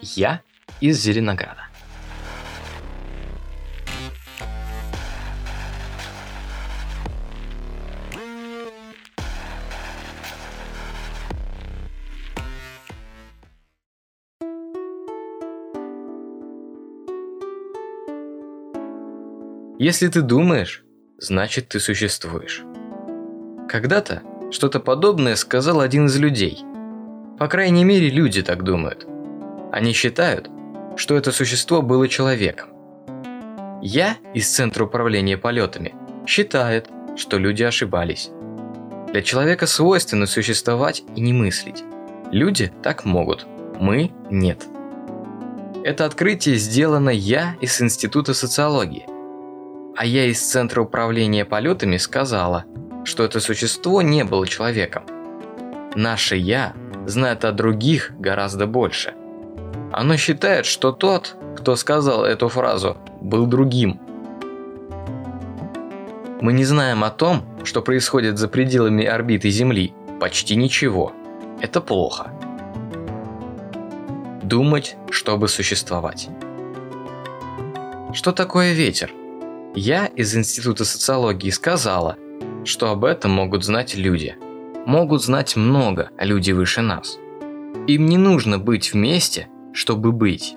Я из Зеленограда. Если ты думаешь, значит ты существуешь. Когда-то что-то подобное сказал один из людей. По крайней мере, люди так думают. Они считают, что это существо было человеком. Я из Центра управления полетами считает, что люди ошибались. Для человека свойственно существовать и не мыслить. Люди так могут, мы – нет. Это открытие сделано я из Института социологии. А я из Центра управления полетами сказала, что это существо не было человеком. Наше «я» знает о других гораздо больше. Оно считает, что тот, кто сказал эту фразу, был другим. Мы не знаем о том, что происходит за пределами орбиты Земли. Почти ничего. Это плохо. Думать, чтобы существовать. Что такое ветер? Я из Института социологии сказала, что об этом могут знать люди. Могут знать много, люди выше нас. Им не нужно быть вместе, чтобы быть.